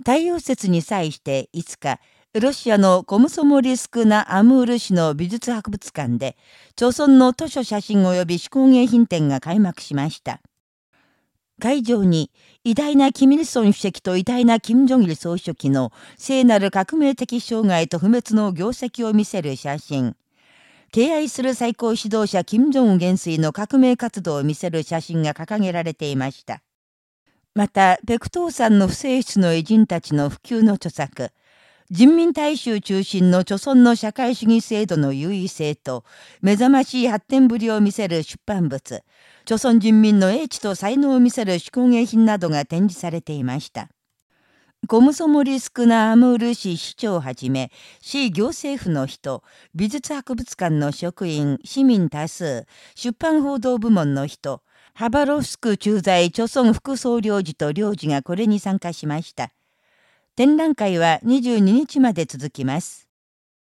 太陽節に際して5日、ロシアのコムソモリスクなアムール市の美術博物館で、朝鮮の図書写真及び手工芸品展が開幕しました。会場に、偉大なキミルソン主席と偉大なキム・ジョギル総書記の聖なる革命的障害と不滅の業績を見せる写真、敬愛する最高指導者金正恩元帥の革命活動を見せる写真が掲げられていました。また、ペクトーさんの不正室の偉人たちの普及の著作、人民大衆中心の著存の社会主義制度の優位性と、目覚ましい発展ぶりを見せる出版物、著存人民の英知と才能を見せる手工芸品などが展示されていました。ゴムソモリスクナアムール市市長をはじめ、市行政府の人、美術博物館の職員、市民多数、出版報道部門の人、ハバロフスク駐在著村副総領事と領事がこれに参加しました。展覧会は22日まで続きます。